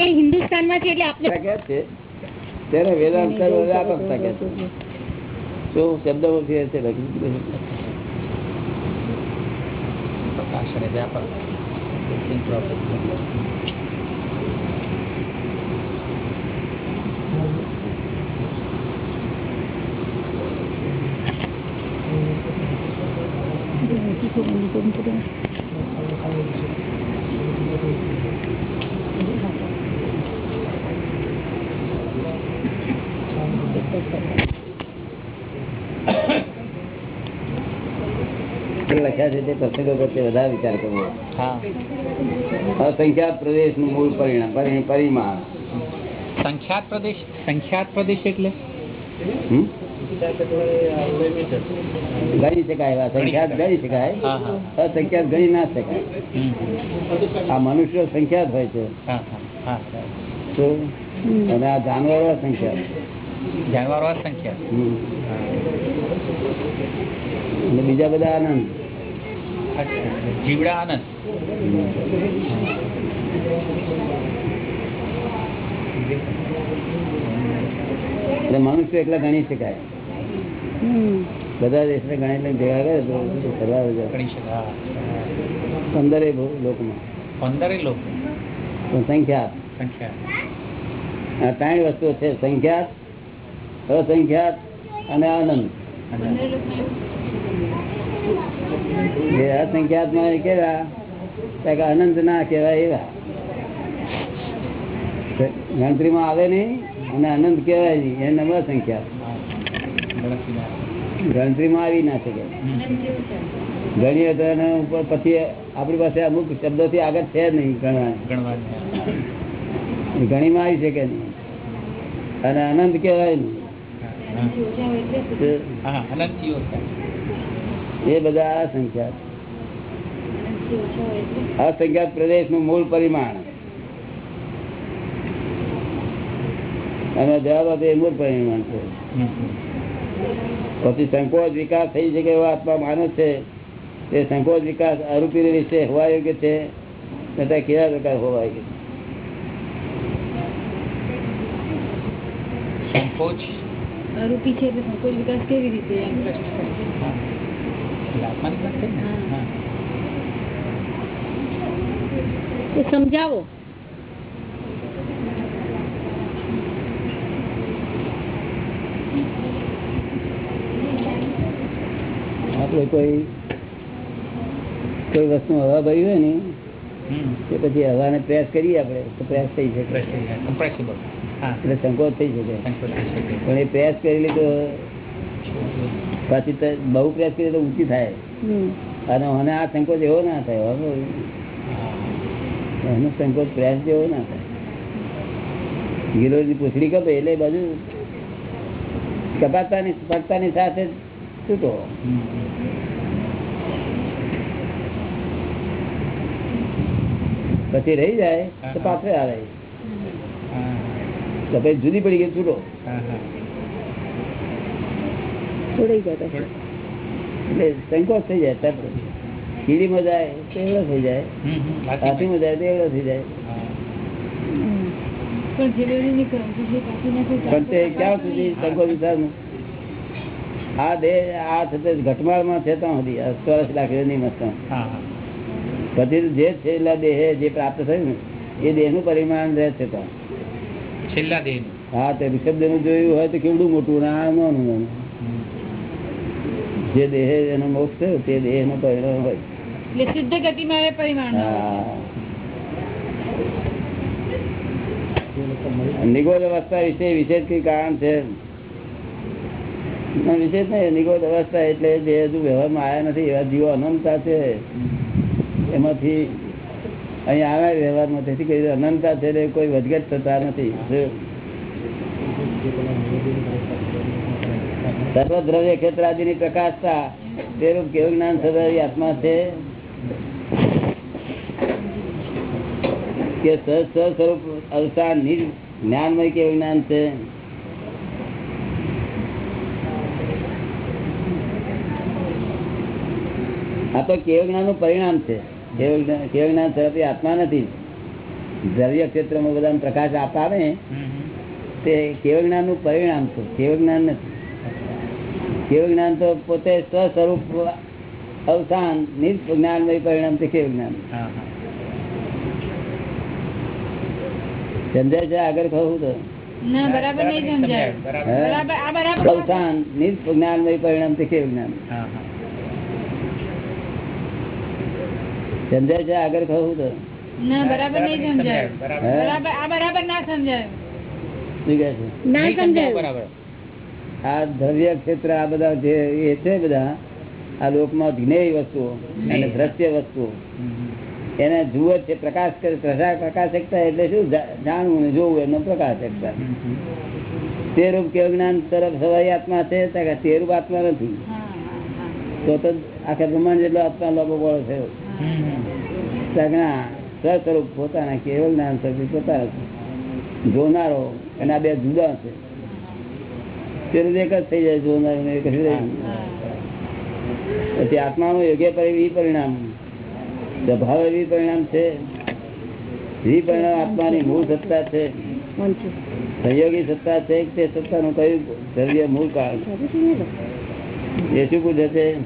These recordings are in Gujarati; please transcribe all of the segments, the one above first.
એ હિન્દુસ્તાનમાં છે એટલે આપણે કે છે. તેને વેદાંત વ્યાપકતા કે છે. શું શબ્દ છે લખ્યું પ્રકાશ અને વ્યાપક લખ્યા છે તે પ્રસંગો પ્રત્યે વધારે વિચાર કરવો. હા. અસંખ્યાત પ્રદેશનું મૂળ પરિણામ પરિ- પરિમાણ. સંખ્યાત પ્રદેશ સંખ્યાત પ્રદેશ એટલે? ગણી શકાય એવા સંખ્યાત ગણી શકાય. અસંખ્યાત ગણી ના શકાય. આ મનુષ્ય સંખ્યાત હોય છે. અને આ જાનવરો સંખ્યાત જાનવરો સંખ્યા. અને બીજા બધા આનંદ. જીવડા આનંદ. એટલે મનુષ્ય એકલા ગણી શકાય. બધા દેશને ગણી લઈને ભેગા કરે તો બધું ગણી શકાય. પંદર લોકમાં. પંદરે લોકો. સંખ્યા. સંખ્યાત સંખ્યા. આ ત્રણ વસ્તુઓ છે. સંખ્યાત અસંખ્યાત અને આનંદ. જે અસંખ્યાતમાં કેવા અનંત ના કેવાય એવા. ગણતરીમાં આવે નહીં અને અનંત કેવાય નહીં એ નંબર સંખ્યા. ગણતરીમાં આવી ના શકે. ગણીએ તો એના ઉપર પછી આપણી પાસે અમુક શબ્દો થી આગળ છે નહીં ગણવા ગણવાની ગણીમાં આવી શકે નહીં. અને અનંત કેવાય નહીં. હા અનંતીઓ એ બધા અસંખ્યાત. અસંખ્યાત પ્રદેશનું મૂળ પરિમાણ. અને જવાબ આપે એ મૂળ પરિમાણ છે. પછી સંકોચ વિકાસ થઈ શકે એવો આત્મા માનો છે. તે સંકોચ વિકાસ આરોપી વિશે હોવા યોગ્ય છે. તથા કેવા પ્રકાર હોવા યોગ્ય છે? સંકોચ? રૂપી છે એટલે સંકોચ વિકાસ કેવી રીતે? એમ પ્રશ્ન સમજાવો. આપણે કોઈ કોઈ વસ્તુ હવા ભરી હોય ને. તે પછી હવાને પ્રેસ કરીએ આપણે તો પ્રેસ થઈ શકે. જાય. હા. એટલે સંકોચ થઈ શકે. પણ એ પ્રેસ કરી તો પાછી બહુ પ્રયાસ કરીએ તો ઊંચી થાય. અને મને આ સંકોચ એવો ના થાય એનો સંકોચ પ્રયાસ એવો ના થાય. ગિરોની પૂછડી કપે એટલે બાજુ કપાતાની સ્પર્શતાની સાથે છૂટો. પછી રહી જાય તો પાછળ આવે. તો પછી જુદી પડી ગઈ છૂટો. હા, હા. છોડાઈ જાય પછી. એટલે સંકોચ થઈ જાય તરત કીડીમાં જાય થઈ જાય. હાથીમાં જાય તો એવડો થઈ જાય. પણ તે ક્યાં સુધી સંકોચ વિચારનું આ દેહ આ થતે ઘટમાળમાં છે ત્યાં સુધી. ચોરસ લાખની મસ્ત. પછી જે છેલ્લા દેહ જે પ્રાપ્ત થયું ને એ દેહનું પરિમાણ રહે છે ત્યાં. છેલ્લા દેહનું. હા તે ઋષભનું જોયું હોય તો કેવડું મોટું ને આ નાનું. જે દેહ એનો મોક્ષ થયો તે દેહ નો પરિણામ હોય. એટલે ગતિમાં એ પરિમાણ નિગોદ અવસ્થા વિશે વિશેષ કઈ કારણ છે? વિશેષ નહીં. નિગોદ અવસ્થા એટલે જે હજુ વ્યવહારમાં આવ્યા નથી એવા જીવો અનંતતા છે. એમાંથી અહીં આવ્યા વ્યવહારમાં તેથી કરી અનંતતા છે એટલે કોઈ વધઘટ થતા નથી. સર્વ દ્રવ્ય ક્ષેત્ર આદિની પ્રકાશતા તેનું કેવું જ્ઞાન સદાવી આત્મા છે? કે સહજ સહ સ્વરૂપ અવસાન નિર જ્ઞાનમય કેવું જ્ઞાન છે? આ તો કેવ જ્ઞાનનું પરિણામ છે. કેવ જ્ઞાન તરફથી આત્મા નથી. દ્રવ્ય ક્ષેત્રમાં બધા પ્રકાશ આપતા હમ. તે કેવ જ્ઞાનનું પરિણામ છે? કેવ જ્ઞાન નથી. કેવ જ્ઞાન તો પોતે સ્વસ્વરૂપ અવસાન નિજ જ્ઞાનમય પરિણામ છે કેવ જ્ઞાન. સમજાય છે? આગળ કહું તો. ના બરાબર નહીં સમજાય. બરાબર. હે? બરાબર આ બરાબર અવસાન નિજ જ્ઞાનમય પરિણામ છે કેવું જ્ઞાન હા, હા. સમજાય છે? આગળ કહું તો. ના બરાબર નહીં સમજાય. બરાબર. આ બરાબર ના સમજાય. શું છે? સમજાય. બરાબર. આ દ્રવ્ય ક્ષેત્ર આ બધા જે એ છે બધા આ લોકમાં જ્ઞેય વસ્તુઓ અને દ્રશ્ય વસ્તુઓ. એને જુઓ છે પ્રકાશ કરે પ્રકાશકતા એટલે શું જાણવું ને જોવું એનો પ્રકાશકતા. તે રૂપ કેવું જ્ઞાન તરફ સવાઈ આત્મા છે તો રૂપ આત્મા નથી તો તો આખા બ્રહ્માંડ જેટલો આત્મા લોભો બોલો થયો. સ્વસ્વરૂપ પોતાના કેવળ જ્ઞાન સ્વરૂપ પોતાના. જોનારો એના બે જુદા છે તેનું એક જ થઈ જાય જોનારું ને એક જ પછી આત્માનું યોગ્ય પરિણામ સ્વભાવ એવી પરિણામ છે. વિપરિણામ આત્માની મૂળ સત્તા છે. સહયોગી સત્તા છે તે સત્તાનું કયું દ્રવ્ય મૂળ કારણ? એ શું પૂછે છે?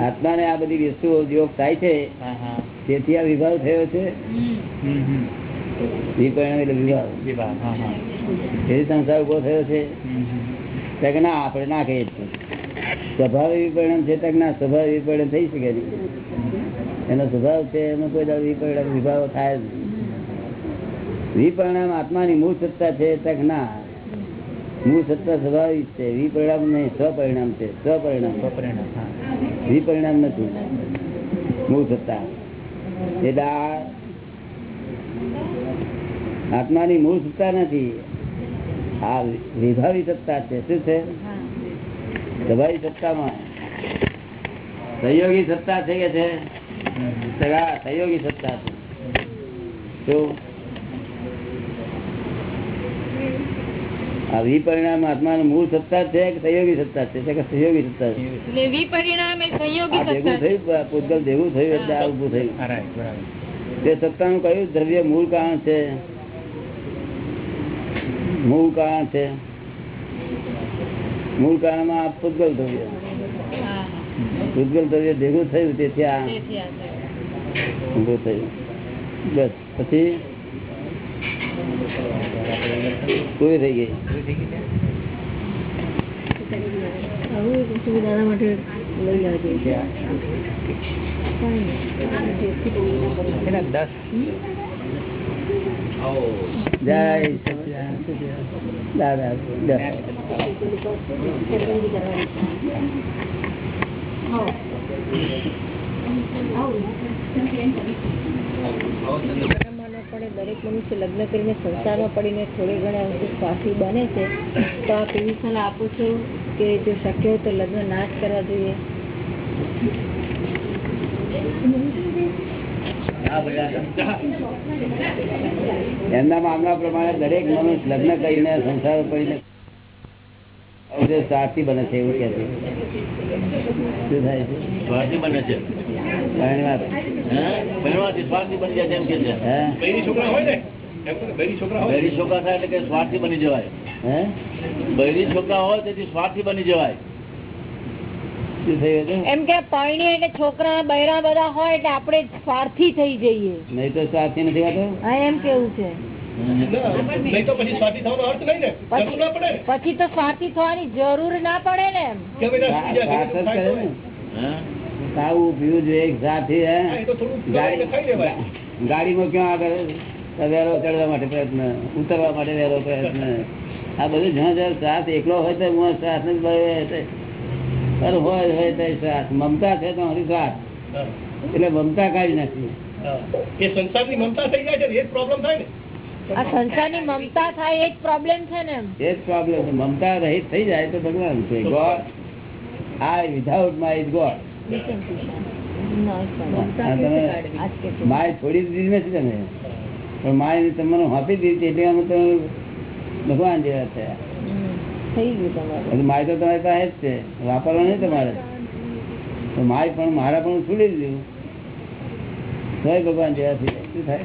આત્માને આ બધી વસ્તુઓ યોગ થાય છે હા, હા. તેથી આ વિભાવ થયો છે. વિપરિણામ એટલે વિભાગ વિભાગ. હા, હા. તેથી સંસાર ઊભો થયો છે હમ, હમ. તો કે ના આપણે ના કહીએ છીએ વિપરિણામ છે તો ના સ્વભાવ વિપરિણામ થઈ શકે નહીં એનો સ્વભાવ છે એમાં કોઈ દાડો વિપરિણામ વિભાવ થાય જ વિપરિણામ આત્માની મૂળ સત્તા છે તક ના મૂળ સત્તા સ્વાભાવિક છે વિપરિણામ નહીં સ્વપરિણામ છે સ્વપરિણામ સ્વપરિણામ. વિપરિણામ નથી મૂળ સત્તા એટલે આ આત્માની મૂળ સત્તા નથી. આ વિભાવી સત્તા છે. શું છે? હા સત્તામાં. સહયોગી સત્તા છે કે છે? સહયોગી સત્તા છે. આ વિપરિણામ આત્માનું મૂળ સત્તા છે કે સહયોગી સત્તા છે? કે સહયોગી સત્તા છે? વિપરિણામ સત્તા. થયું? પૂતગલ ભેગું થયું એટલે આ ઉભું થયું. બરાબર. તે સત્તાનું કયું દ્રવ્ય મૂળ કારણ છે મૂળ કારણ છે મૂળ કારણમાં આ પૂતગલ દ્રવ્ય હા હા. પૂતગલ દ્રવ્ય ભેગું થયું તેથી આ તેથી આ થયું. ઉભું થયું બસ પછી પૂરી થઈ ગઈ પૂરી થઈ દરેક મનુષ્ય લગ્ન કરીને સંસારમાં પડીને થોડે ઘણા અંશે સ્વાર્થી બને છે તો આ એવી સલાહ આપું છો કે જો શક્ય હોય તો લગ્ન ના જ કરવા જોઈએ. એમના મામલા પ્રમાણે દરેક મનુષ્ય લગ્ન કરીને સંસાર કરીને સ્વાર્થી બને છે એવું કે છે શું થાય? છે સ્વાર્થી બને છે. સ્વાર્થી બની જાય તેમ કે છે. છોકરા હોય ને? એમ છોકરા હોય. છોકરા થાય એટલે કે સ્વાર્થી બની જવાય. બૈરી છોકરા હોય તેથી સ્વાર્થી બની જવાય. એમ કે પરણી એટલે છોકરા બૈરા બધા હોય એટલે આપણે સ્વાર્થી થઈ જઈએ. નહીં તો સ્વાર્થી નથી હોતો એમ કેવું છે. પછી સ્વાર્થી થવાનો અર્થ નહીં ને? જરૂર ના પડે. ને. તો સ્વાર્થી થવાની જરૂર ના પડે ને? ખાવું પીવું જોઈએ એક સાથી ગાડીમાં ક્યાં આગળ વેરો ચડવા માટે પ્રયત્ન ઉતરવા માટે વેરો પ્રયત્ન? આ બધું જ્યાં જ્યાં શ્વાસ એકલો હોય તો હું શ્વાસ ને પર હોય હોય તો શ્વાસ. મમતા છે તો હરી શ્વાસ. એટલે મમતા કાઢી નાખી એ સંસારની મમતા થઈ જાય છે એ પ્રોબ્લેમ થાય ને. આ સંસારની મમતા થાય એ જ પ્રોબ્લેમ છે ને એ જ પ્રોબ્લેમ છે. મમતા રહિત થઈ જાય તો ભગવાન છે. ગોડ આ વિધાઉટ માય ઇઝ ગોડ. માય છોડી દીધી નથી તમે? પણ માય તમને આપી દીધી એટલે તમે ભગવાન જેવા થયા. થઈ ગયું તમારું. માય તો તમારી પાસે જ છે. વાપરવા નહીં તમારે. તો માય પણ મારા પણ છોડી દીધું તો ભગવાન જેવા થઈ જાય શું થાય?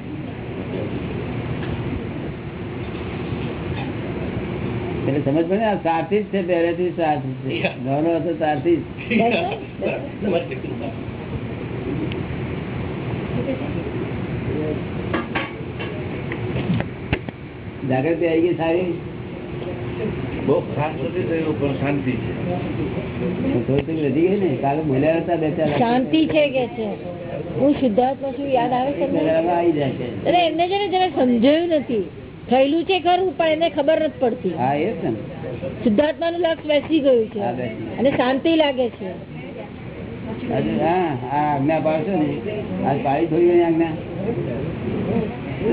એટલે સમજ પડે આ સારથી જ છે પહેલેથી સાથી જ છે. ગૌરવ હતો સાથી જ. જાગૃતિ આવી ગઈ સારી? બહુ શાંતિ છે. તો થોડી થોડી વધી ગઈ ને? કાલે બોલ્યા હતા બે ચાર શાંતિ છે કે છે? હું શુદ્ધાત્મા છું યાદ આવે છે આવી જાય છે. અરે એમને છે ને જરા સમજાયું નથી. થયેલું છે ખરું પણ એને ખબર નથી પડતી. હા એ જ શુદ્ધાત્મા નું લક્ષ બેસી ગયું છે. અને શાંતિ લાગે છે. હા હા આ આજ્ઞા પાડશો ને. આજ પાડી થોડી આજ્ઞા.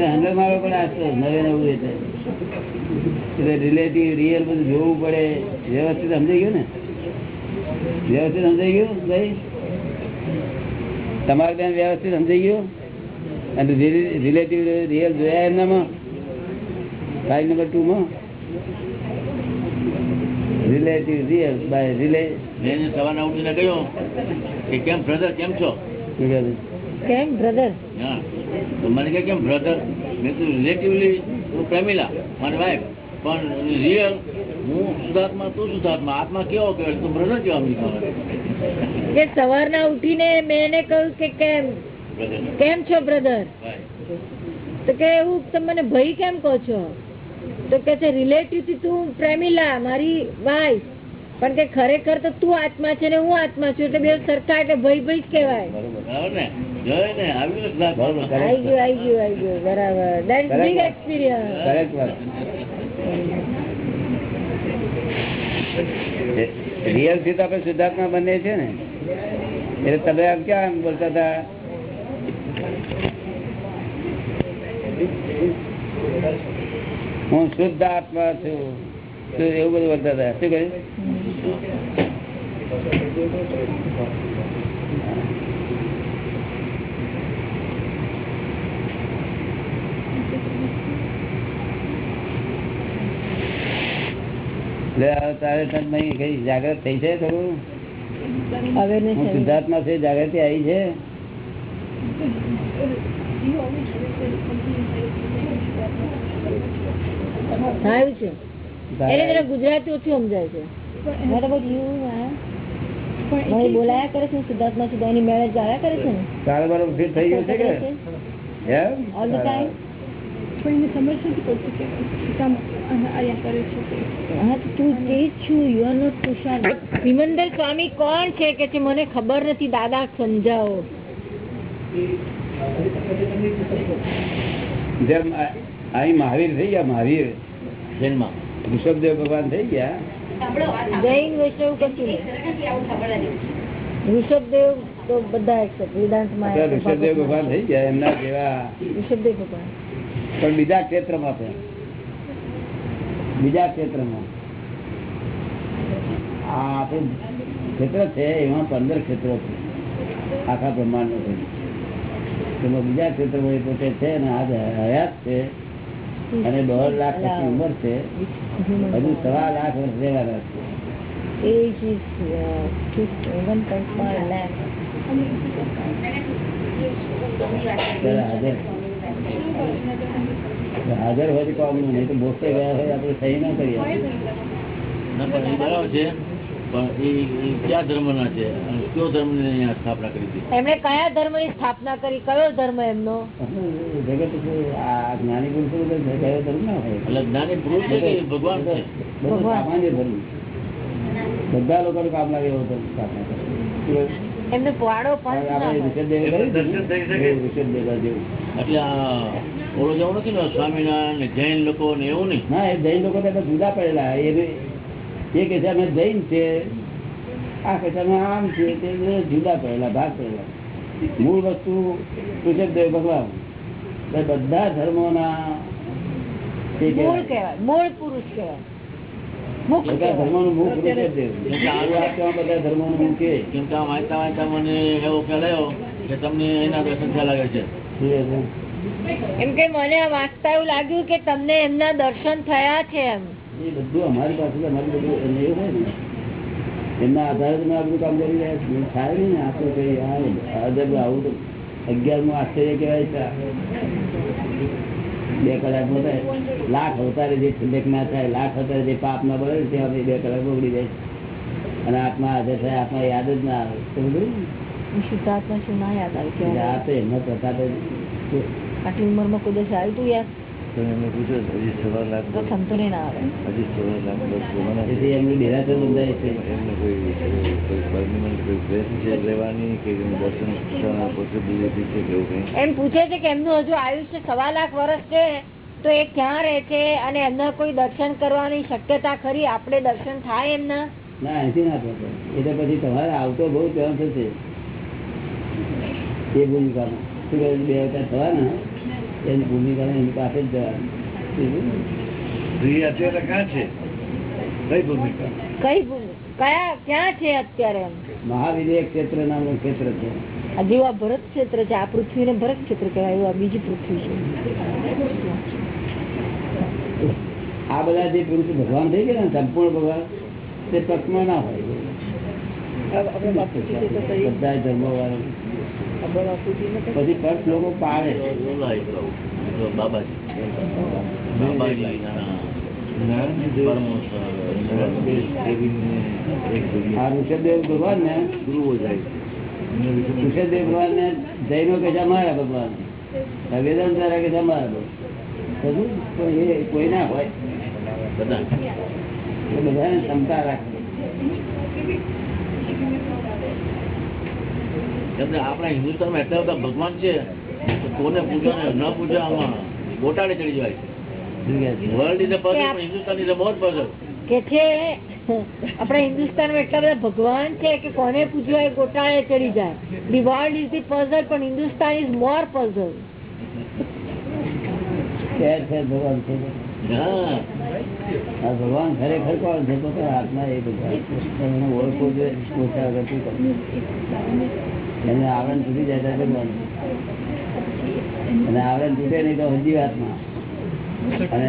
હંડર મારવો પડે આજ નવે નવું એટલે એટલે રિલેટિવ રિયલ બધું જોવું પડે. વ્યવસ્થિત સમજાઈ ગયું ને? વ્યવસ્થિત સમજાઈ ગયું ભાઈ? તમારે ત્યાં વ્યવસ્થિત સમજાઈ ગયું? અને રિલેટિવ રિયલ જોયા એમનામાં? ફાઇલ નંબર ટુ માં? રિલેટિવ રિયલ બાય રિલે મેં એને સવારના ઉઠીને કહ્યું કે કેમ બ્રધર કેમ છો? કેમ બ્રધર હા. મને કે કેમ બ્રધર મેં તો રિલેટિવલી પ્રેમિલા મારી વાઈફ પણ રિયલ હું સુધાર્થમાં તું સુધાર્થમાં આત્મા કેવો કહેવાય? તું બ્રધર કેવા મને કે સવારના ઉઠીને મેં એને કહ્યું કે કેમ? કેમ છો બ્રધર તો કે એવું તમે મને ભાઈ કેમ કહો છો? તો કે છે રિલેટિવથી તું પ્રેમિલા મારી વાઈફ પણ કે ખરેખર તો તું આત્મા છે ને હું આત્મા છું એટલે બે સરખા એટલે ભય ભાઈ જ કહેવાય. રિયલથી તો આપણે શુદ્ધાત્મા બને છે ને. એટલે તમે આમ ક્યાં બોલતા હતા? હું શુદ્ધ આત્મા છું. શું એવું બધું બોલતા હતા? શું કહ્યું? જાગૃત થઈ છે અવેરનેસ હું શુદ્ધાત્મા છે જાગૃતિ આવી છે? ગુજરાતી ઓછું સમજાય છે. What about you, બોલાયા કરે છે સિદ્ધાર્થ શુદ્ધાત્મા શુદ્ધ એની મેરેજ જાયા કરે છે ને? તારે બરોબર ફિટ થઈ ગયું છે કે? એમ? All the time? પણ એને સમજ નથી પડતી કે કામ આયા કરે છે હા તું તે છું you are not Tushar. Simandhar Swami કોણ છે કે છે મને ખબર નથી? દાદા સમજાવો. જેમ અહીં મહાવીર થઈ ગયા મહાવીર. જન્મ ઋષભદેવ ભગવાન થઈ ગયા. જૈન વૈષ્ણવ કશું ઋષભદેવ તો બધા accept, વેદાંતમાં ઋષભદેવ ભગવાન થઈ ગયા એમના જેવા. ઋષભદેવ ભગવાન. પણ બીજા ક્ષેત્રમાં છે. બીજા ક્ષેત્રમાં. આ આપણે ક્ષેત્ર છે એમાં પંદર ક્ષેત્રો છે. આખા બ્રહ્માંડનું તેમાં બીજા ક્ષેત્રમાં એ પોતે છે અને આ હયાત છે. અને દોઢ લાખ પછી ઉંમર છે. હજુ સવા લાખ વર્ષ રહેવાના છે. Age is 1.5 lakh. ત્યારે હાજર. હાજર હોય તો નહીં તો બોલતે ગયા હોય આપણે સહી ના કરીએ બરાબર છે. પણ એ કયા ધર્મના છે? કયો સ્થાપના કરી હતી? એમણે કયા સ્થાપના કરી? કયો ધર્મ એમનો? જગત આ જ્ઞાની પુરુષો બધા કયો ધર્મ ના હોય. એટલે જ્ઞાની પુરુષ ભગવાન સામાન્ય ધર્મ. બધા લોકોને કામ લાગે એવો ધર્મ સ્થાપના કરે. એમને પોવાડો? એવું ઋષભદેવ જેવું. નથી ને સ્વામિનારાયણ જૈન લોકો ને એવું નહીં? ના એ જૈન લોકો તો જુદા પડેલા. એ એ કે છે અમે જૈન છે. આ કે અમે આમ છે તે જુદા પહેલા ભાગ પહેલા. મૂળ વસ્તુ ઋષભદેવ ભગવાન. બધા ધર્મોના મૂળ પુરુષ કહેવાય. તમને એના દર્શન થયા લાગે છે. એમ કે મને આ વાંચતા એવું લાગ્યું કે તમને એમના દર્શન થયા છે એમ. એ બધું અમારી પાસે તો અમારી બધું એવું હોય ને. એમના આધારે તમે આ બધું કામ કરી રહ્યા છો. થાય નહીં આ તો કઈ આ આવું તો અગિયારમું આશ્ચર્ય કહેવાય છે. બે કલાકમાં થાય. લાખ અવતારે જે ઠંડક ના થાય લાખ અવતારે જે પાપ ના બળે ત્યાં બે કલાક બગડી જાય અને આત્મા હાજર થાય આત્મા યાદ જ ના આવે. સમજ્યું? શુદ્ધાત્મા શું ના યાદ આવે? તો જ આટલી ઉંમરમાં કોઈ દિવસ આવ્યું તું યાદ તમે એમને પૂછો હજી સવા લાખ તો સંતોને ના આવે. હજી સવા લાખ વર્ષ જવાના છે. ડેરાસર બંધાય છે. એમને કોઈ કોઈ પરમિનન્ટ કોઈ પ્લેસ છે લેવાની કે દર્શન પોસિબિલિટી છે કે એવું કંઈ? એમ પૂછે છે કે એમનું હજુ આયુષ્ય સવા લાખ વર્ષ છે તો એ ક્યાં રહે છે? અને એમના કોઈ દર્શન કરવાની શક્યતા ખરી? આપણે દર્શન થાય એમના? ના અહીંથી ના થતો એટલે પછી તમારે આવતો બહુ ચાન્સ થશે એ ભૂમિકામાં. શું કહે? બે અવતાર થવાના? એની ભૂમિકા એની પાસે જ જવાનું. અત્યારે ક્યાં છે? કઈ ભૂમિકા? કઈ કયા ક્યાં છે અત્યારે એમ? ક્ષેત્ર નામનું ક્ષેત્ર છે. આ આ ભરત ક્ષેત્ર છે આ પૃથ્વીને ભરત ક્ષેત્ર કહેવાય એવું આ બીજી પૃથ્વી છે. આ બધા જે પુરુષ ભગવાન થઈ ગયા ને સંપૂર્ણ ભગવાન તે તકમાં ના હોય. બધા ધર્મો વાળા પછી પક્ષ લોકો પાડે. ના પરમહંસ, દેવીને એક આ ઋષભદેવ ભગવાન ને ગુરુઓ જાય. છે એમને વિશે ઋષભદેવ ભગવાન. ને જૈનો કે છે ભગવાન. વેદાંત બધું પણ એ કોઈ ના હોય. બધા. એ બધાને ક્ષમતા રાખે. કેમ કે આપણા હિન્દુસ્તાનમાં એટલા બધા ભગવાન છે. કોને પૂજા ને ન પૂજા આમાં ગોટાળે ચડી જાય છે. World is a person Hindustan is a more person. કે છે આપણા હિન્દુસ્તાનમાં એટલા બધા ભગવાન છે કે કોને પૂજવા એ ગોટાળે ચડી જાય. The world is the puzzle પણ હિન્દુસ્તાન ઇઝ મોર પઝલ ભગવાન છે? હા. ભગવાન ખરેખર કોણ છે? તો હાથમાં એ ભગવાન ઓળખવું જોઈએ એને આવરણ તૂટી જાય ત્યારે ભગવાન અને આવરણ તૂટે નહીં તો હજી આત્મા અને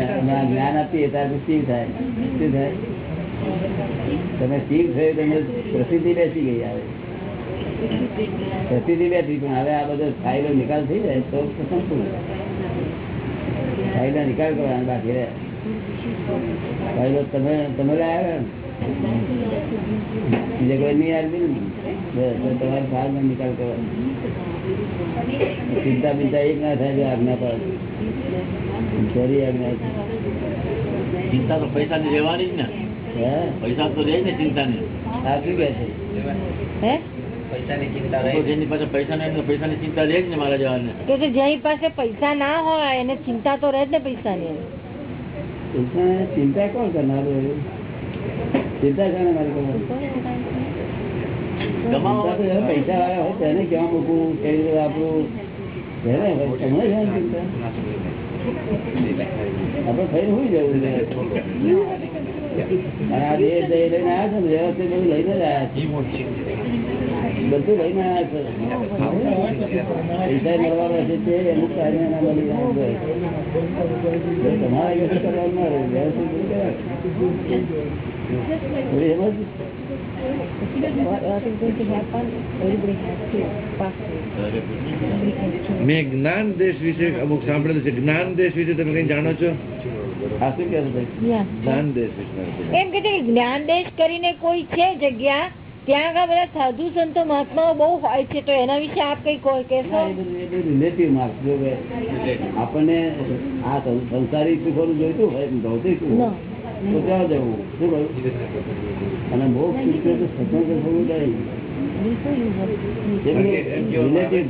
જ્ઞાન આપીએ ત્યારે શિવ થાય. શું થાય? તમે શિવ થયું તમે પ્રસિદ્ધિ બેસી ગઈ આવે. પ્રસિદ્ધિ બેસી પણ હવે આ બધો ફાયદો નિકાલ થઈ જાય તો સંપૂર્ણ ફાયદો નિકાલ કરવાનો બાકી રહે. ફાઇલો તમે તમે લાવ્યા ને બીજે કોઈ નહીં આવી ને? બસ, તો તમારે નિકાલ કરવાનો. ચિંતા બિંતા એક ના થાય આજ્ઞા પર જરી આજ્ઞા ચિંતા તો પૈસાની રહેવાની જ ને. પૈસા તો રહે ને આ શું પાસે પૈસા ની ચિંતા રહે ને મારા જવાની કે છે પાસે પૈસા ના હોય એને ચિંતા તો રહે જ ને પૈસાની. પૈસા ચિંતા કોણ કરનારું? ચિંતા કોને મારી પૈસા. વાળા હોય તેને કેવા મૂકવું કે આપણું તમને ને ચિંતા. આપણે ફરી હોઈ જવું છે? વ્યવસ્થિત બધું લઈને જ છે. પૈસા મળવાનો છે તે અમુક તમારે સમજ મેં જ્ઞાન દેશ વિશે અમુક સાંભળેલું છે. જ્ઞાન દેશ વિશે તમે કઈ જાણો છો? આ શું ભાઈ? જ્ઞાન દેશ વિશે એમ કે છે જ્ઞાન દેશ કરીને કોઈ છે જગ્યા ત્યાં આગળ બધા સાધુ સંતો મહાત્માઓ બહુ હોય છે તો એના વિશે આપ કઈ કહો કહેશો? Relative marks. જો આપણને આ સંસારી સુખોનું જોઈતું હોય ભૌતિક સુખ. તો ત્યાં જવું શું કહ્યું અને ભોગ સુખ તો સ્વતંત્ર થવું તો એમ ને કે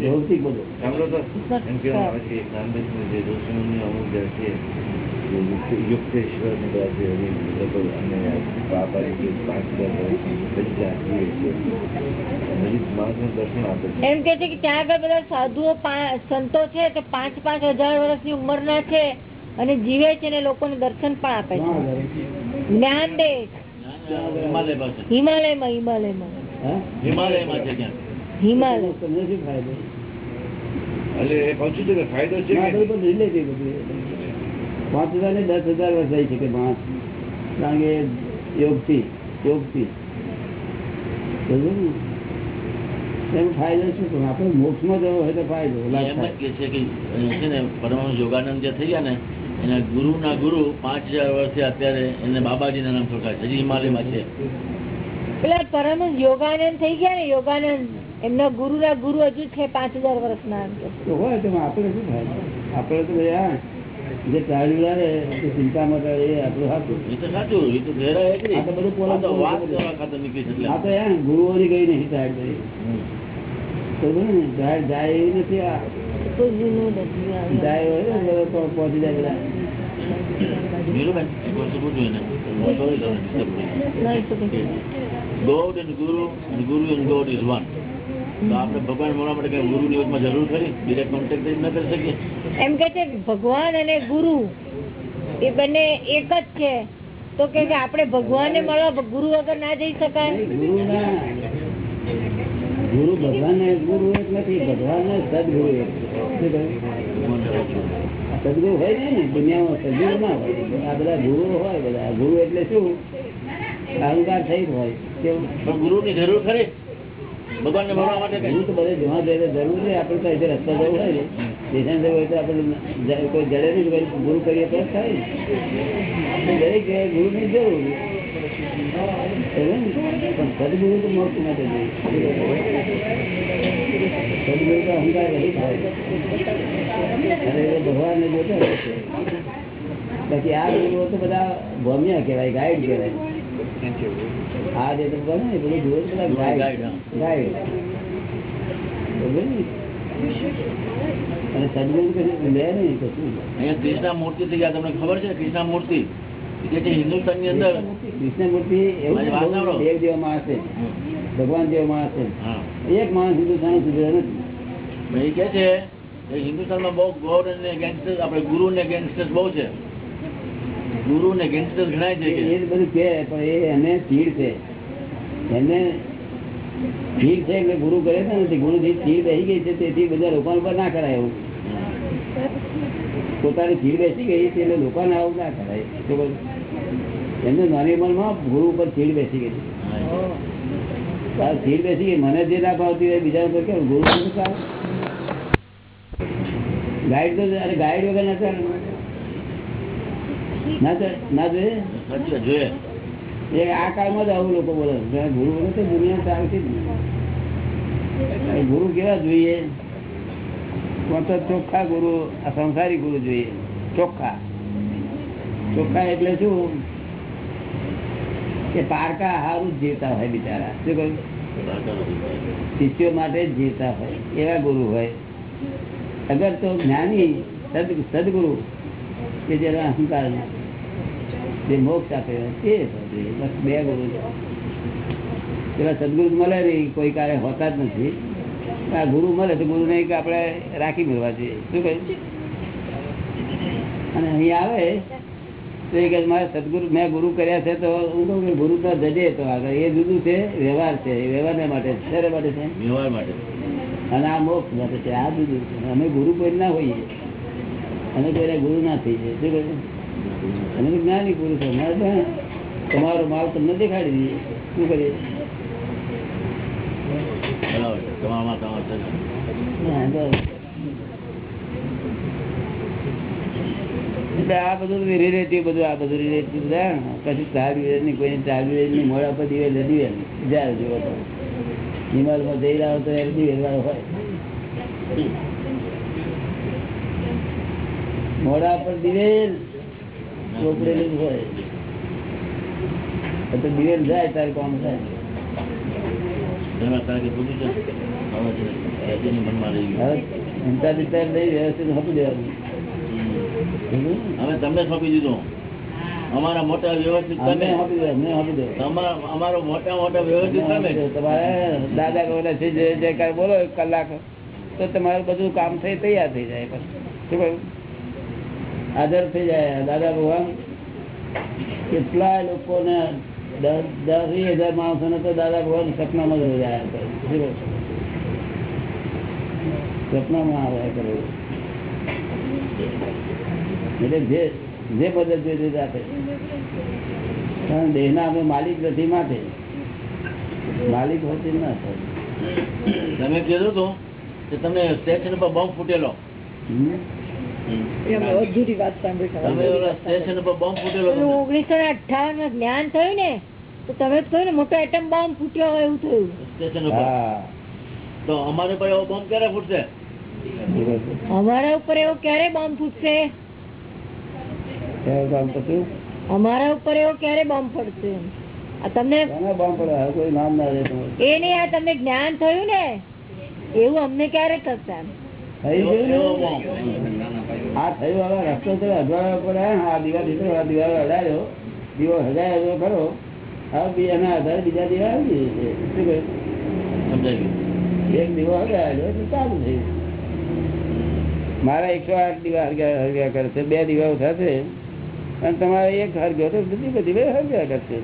છે કે ત્યાં આગળ બધા સાધુઓ સંતો છે તે પાંચ પાંચ હજાર વર્ષની ઉંમરના છે. અને જીવે છે ને લોકોને દર્શન પણ આપે છે. જ્ઞાન દે હિમાલયમાં. હિમાલયમાં? હિમાલયમાં છે હિમાલય. ફાયદો છું કે. પાંચ હજાર ને દસ હજાર માણસ કારણ કે યોગથી? એનો ફાયદો છે પણ આપણે મોક્ષમાં જવો હોય તો ફાયદો એમ જ કે છે કે છે ને પરમાણુ યોગાનંદ જે થઈ ગયા ને એના ગુરુના ગુરુ પાંચ હજાર વર્ષથી અત્યારે એને બાબાજીના નામ ઓળખાય છે હજી હિમાલયમાં છે પેલા પરમ યોગાનંદ થઈ ગયા ને યોગાનંદ એમના ગુરુ ના ગુરુ હજુ છે પાંચ હજાર વર્ષ ના હોય તો આપણે શું થાય આપણે તો જે ટાળ્યું લાગે તે ચિંતા માટે એ આપણું સાચું એ તો સાચું એ તો ઘેરા. આ તો બધું પોલા તો વાત કરવા ખાતર નીકળી છે એટલે. આ તો એમ ગુરુઓની ગઈ નહીં ટાળ કરી હમ. જાય જાય એવી નથી આ ને. ના, ભગવાનની ન ભગવાન અને ગુરુ એ બંને એક જ છે તો કે આપણે ભગવાનને મળવા ગુરુ વગર ના જઈ શકાય ગુરુ ભગવાન ગુરુ એક નથી ભગવાન સદગુરુ એક સદગુરુ હોય ને દુનિયામાં સદગુરુ ના હોય. આ બધા ગુરુ હોય બધા ગુરુ એટલે શું? અહંકાર થઈ હોય. કેવું? ગુરુ ની જરૂર ખરી? ભગવાન ને મળવા માટે ગુરુ તો બધે જોવા જઈએ જરૂર છે. આપણે તો અહીંથી રસ્તા જવું હોય ને. સ્ટેશન જવું હોય તો આપણે કોઈ જડે નહીં ગુરુ કરીએ તો થાય ને. દરેક જગ્યાએ ગુરુની જરૂર ને? પણ સદગુરુ તો મળતું નથી સદગુરુ તો અહંકાર રહી થાય અને એ ભગવાન ને જોતો છે. બાકી આ ગુરુઓ તો બધા ભમ્યા કહેવાય ગાઈડ કહેવાય. આ જે તો બને ને બધું ગુરુ બધા ગાઈડ ગાઈડ અને સદગુરુ કશું લે નહીં કશું અહીંયા કૃષ્ણ મૂર્તિ થઈ ગયા તમને ખબર છે કૃષ્ણ મૂર્તિ. હિન્દુસ્તાનની અંદર કૃષ્ણમૂર્તિ એવું મારી વાત સાંભળો. દેવ જેવા માણસ છે. ભગવાન જેવા માણસ છે. એક માણસ હિન્દુસ્તાન સુધરે નથી. કે છે હિન્દુસ્તાનમાં બહુ ગૌર અને ગેંગસ્ટર આપણે ગુરુ ને ગેંગસ્ટર બહુ છે. ગુરુ ને ગેંગસ્ટર ઘણા છે એ બધું કે પણ એ એને ચીડ છે. એને ચીડ છે એટલે ગુરુ કરે છે ને ગુરુ થી ચીડ બેસી ગઈ છે તેથી બધા લોકો પર ના કરાય એવું. પોતાની ચીડ બેસી ગઈ છે એટલે લોકોને આવું ના કરાય? એમને નાની ઉંમરમાં ગુરુ ઉપર ચીડ બેસી ગઈ ચીડ બેસી ગઈ મને જે ના ભાવતી હોય બીજા ઉપર કેમ ગુરુ ગાઈડ તો અરે ગાઈડ વગર ના ચાલે. ના ચાલે ના જોઈએ? સાચી વાત જોઈએ. એ આ કાળમાં જ આવું લોકો બોલે ગુરુ વગર તો દુનિયા ચાલતી જ ગુરુ કેવા જોઈએ? તો ચોખ્ખા ગુરુ આ સંસારી ગુરુ જોઈએ. ચોખ્ખા. ચોખ્ખા એટલે શું? કે પારકા હારું જીવતા હોય બિચારા. શું કહ્યું? શિષ્યો માટે જીવતા હોય, એવા ગુરુ હોય. અગર તો જ્ઞાની, સદ, સદગુરુ, કે જેનો અહંકાર જે મોક્ષ આપે એ બસ બે ગુરુ એવા સદગુરુ મળે નહીં, કોઈ કારે હોતા જ નથી. આ ગુરુ મળે તો ગુરુ નહીં કે આપણે રાખી મેળવા જોઈએ. શું કહ્યું? અને અહીં આવે તો એ મારે સદગુરુ મેં ગુરુ કર્યા છે તો હું ગુરુ તો જજે તો આગળ. એ જુદું છે વ્યવહાર છે. એ વ્યવહારને માટે છે. માટે છે? વ્યવહાર માટે. અને આ મોક્ષ માટે છે. આ જુદું છે. અમે ગુરુ કોઈ ના હોઈએ. અમે કોઈને ગુરુ ના થઈ જાય શું કહ્યું? અમે જ્ઞાની પુરુષ અમારે તમારો માલ તમને દેખાડી દઈએ. શું કરીએ? બરાબર તમારા તમારો છે. હા, બસ. એટલે આ બધું રિલેટિવ બધું આ બધું રિલેટિવ બધા. કશું ચાર નહીં મોડા પર દિવેલ દિવેલ. જ્યારે જોવો તો. હિમાલયમાં જઈ રહ્યો તો એ દિવેલ વાળો હોય. મોડા પર દિવેલ ચોપડેલું હોય. તો દિવેલ જાય તારે કામ થાય. હવે ચિંતા ચિંતા લઈ વ્યવસ્થિત હતું દેવાનું અમે તમને સોંપી દીધું. અમારા મોટા વ્યવસ્થિત તમે. અમારો મોટા મોટા વ્યવસ્થિત તમે. તમારે દાદા ગોરા છે જે જે કઈ બોલો એક કલાક તો તમારું બધું કામ થઈ તૈયાર થઈ જાય શું કહ્યું? હાજર થઈ જાય. દાદા ભગવાન કેટલા લોકોને દસ દસ હજાર માણસોને તો દાદા ભગવાન સપનામાં જ રોજાયા કરે. સપનામાં આવ્યા કરે. એટલે જે જે મદદ જોઈએ તે આપે. કારણ દેહના અમે માલિક નથી માટે. માલિક હોતી ના થાય તમે કીધું હતું કે તમને સ્ટેશન પર બોમ્બ ફૂટેલો. હમ? અધૂરી વાત તમે સ્ટેશન પર બોમ્બ ફૂટેલો ઓગણીસો ને અઠાવનમાં જ્ઞાન થયું ને તો તમે જ કહ્યું ને મોટો એટમ બોમ્બ ફૂટ્યો હોય એવું થયું. સ્ટેશન ઉપર. તો અમારે પર એવો બોમ્બ ક્યારે ફૂટશે? અમારા ઉપર એવો ક્યારે બોમ્બ ફૂટશે? અમારા ઉપર એવો ક્યારે બોમ્બ પડશે? તમને એ નહીં આ તમને જ્ઞાન થયું ને? એવું અમને ક્યારે થશે? આ થયું હવે રસ્તો તો અજવાળા પર આ દીવા દીધો આ દીવા હડાયો દીવો હજાયો ખરો હવે બી એના આધારે બીજા દીવા આવી એક દીવો ચાલુ થયું મારા એકસો આઠ દીવા હરગ્યા હરગ્યા કરશે. બે દીવાઓ થશે. અને તમારે એક હરગ્યો તો બધી બધી બે હરગ્યા કરશે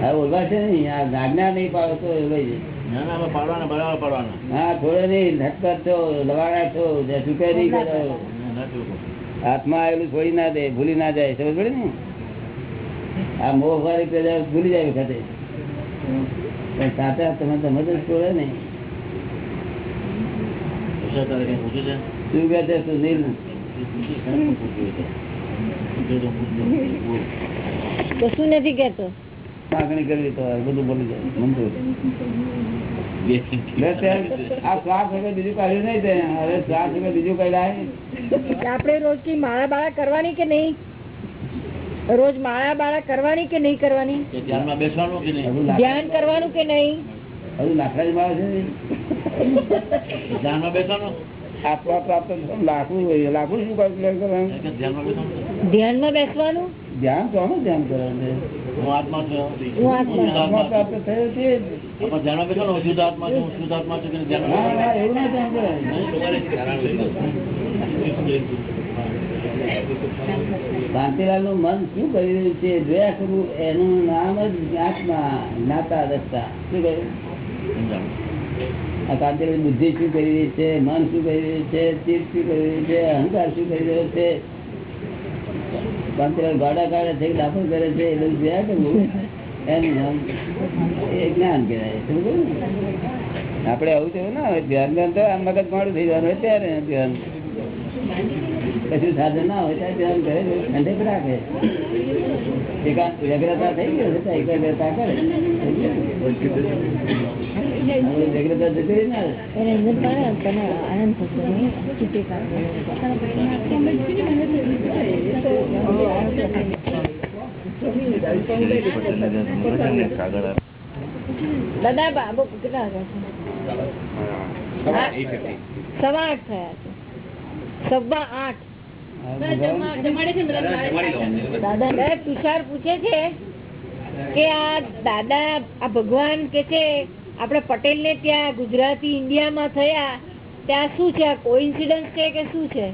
હા બોલવા છે નહીં આ આજ્ઞા નહીં પાડો તો એ લઈ જશે ના ના અમે પાડવાના બરાબર પાડવાના. હા થોડે નહીં ધટપટ છો લવાડા છો ચૂકે નહીં કરો ના, નથી ઉપર. હાથમાં આવેલું છોડી ના દે ભૂલી ના જાય સમજ પડે ને? આ મોહ વાળી પેલા ભૂલી જાય વખતે. પણ સાચા તમે તમે તો છોડે નહીં પૂછે? શું કે છે સુનિલ પૂછ્યું છે? કંઈ પૂછ્યું છે? પૂછ્યું તો પૂછ્યું. બોલ. કશું નથી કેતો માગણી કરવી તો બધું બોલી જાય મંજૂર બે એટલે ત્યાં આ શ્વાસ વગર બીજું કાઢ્યું નહીં તે હવે શ્વાસ વગર બીજું કઈ લાય આપણે રોજ કી માળા બાળા કરવાની કે નહીં રોજ માળા બાળા કરવાની કે નહીં કરવાની કે ધ્યાનમાં બેસવાનું કે નહીં હજુ લાખ- ધ્યાન કરવાનું કે નહીં હજુ લાકડાની માળ છે ને? ધ્યાનમાં બેસવાનું આત્મા પ્રાપ્ત લાકડું હોય લાકડું શું કરવાનું? ધ્યાનમાં બેસવાનું? ધ્યાન તો ધ્યાન કરવાનું હું આત્મા છું. આત્મા. શુદ્ધ આત્મા આત્મા પ્રાપ્ત થયો. છું. ના કરાય. શાંતિલાલ મન શું કરી રહ્યું છે? જોયા કરવું એનું નામ જ આત્મા જ્ઞાતા દસતા શું કહ્યું? સમજાણું. આ કાંતિલાલ બુદ્ધિ શું કરી રહી છે? મન શું કરી રહ્યું છે? ચિત્ત શું કરી રહ્યું છે? અહંકાર શું કરી રહ્યો છે? ગાડા કાઢે છે દાખલ કરે છે, એ બધું જોયા કરવું એનું આવું તેવું ના ધ્યાન તો આમ મગજ મોડું થઈ જવાનું હોય ત્યારે ધ્યાન. કશું સાધન ના હોય ત્યારે ધ્યાન કરે ઠંડક રાખે. એકાંત વ્યગ્રતા થઈ ગયો એકાગ્રતા કરે. દાદા બાબો કેટલા સવા આઠ થયા છે સવા આઠ દાદા તુષાર પૂછે છે કે આ દાદા, આ ભગવાન કે છે આપણે પટેલ ને ત્યાં ગુજરાતી, ઇન્ડિયામાં થયા, ત્યાં શું છે? આ કોઇન્સિડન્સ છે કે શું છે?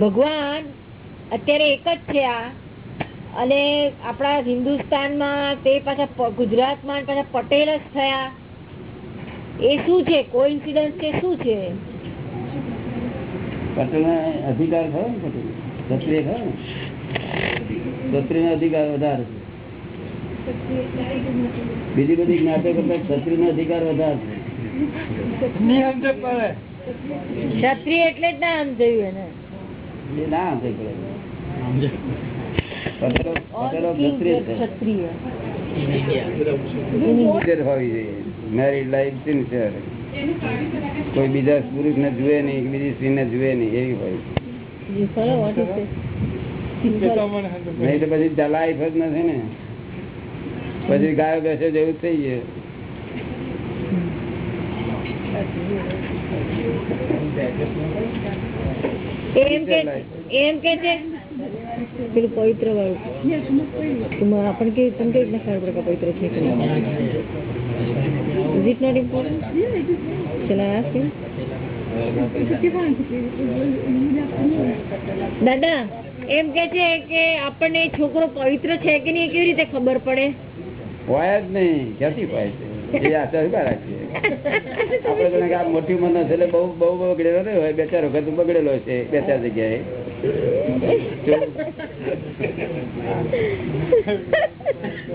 ભગવાન અત્યારે એક જ છે આ. અને આપણા હિન્દુસ્તાનમાં તે પાછા ગુજરાતમાં પાછા પટેલ જ થયા. એ શું છે? કોઇન્સિડન્સ છે? શું છે? પટેલ અધિકાર થયો ને પટેલ? ક્ષત્રિય થયો ને? ક્ષત્રિય અધિકાર વધારે છે. બીજી બધી જ્ઞાતો કરતા ક્ષત્રિય નો અધિકાર વધારે છે. ક્ષત્રિય એટલે જ ના આમ થયું એને. ના કોઈ બીજા પુરુષ ને જુએ નહીં બીજી સ્ત્રી ને જુએ નહીં એવી હોય? નહીં તો પછી લાઈફ જ નથી ને. પછી ગાયો બેસે જેવું થઈ ગયું. પવિત્ર વાળું. આપણને કેવી રીતના ખબર પડે પવિત્ર છે? દાદા, એમ કે છે કે આપણને છોકરો પવિત્ર છે કે નહીં કેવી રીતે ખબર પડે? હોય જ નહીં, ક્યાંથી આ મોટી એટલે બહુ બહુ બગડેલો નહીં બે ચાર વખત બગડેલો છે, બે ચાર જગ્યાએ.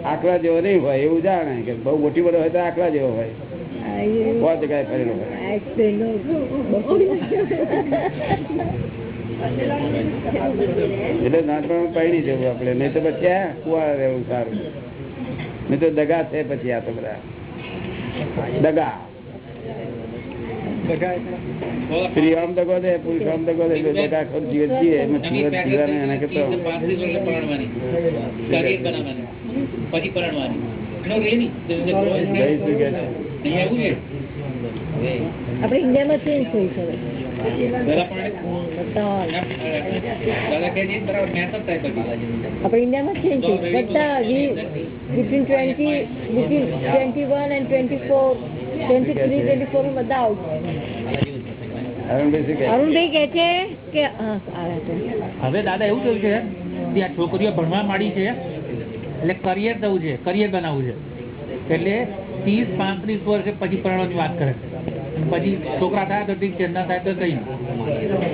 આકડા જેવો નહીં હોય, એવું જાણે કે બહુ મોટી બડો હોય તો આકડા જેવો હોય. બહુ જગ્યાએ એટલે નાનપણ પાણી જવું આપડે નહીં તો પછી કુવા રહેવું સારું? નહીં તો દગા છે પછી આ તો બધા. દગા. સ્ત્રી આમ દગો દે પુરુષ આમ દગો દે દગા ખોર જીવન જીવે એમાં જીવન જીવવાનું એના કરિયર બનાવવાની પછી પરણવાની. આપણે ઇન્ડિયામાં ચેન્જ થઈ છે આપણે ઇન્ડિયામાં છે. બધા between twenty between twenty one and twenty four twenty three twenty four બધા આવશે અરુણભાઈ છે કે હવે દાદા એવું થયું છે કે આ છોકરીઓ ભણવા માંડી છે એટલે કરિયર થવું છે કરિયર બનાવવું છે. એટલે ત્રીસ પાંત્રીસ વર્ષે પછી પરણવાની વાત કરે છે. પછી છોકરા થાય તો ઠીક છે ના થાય તો કઈ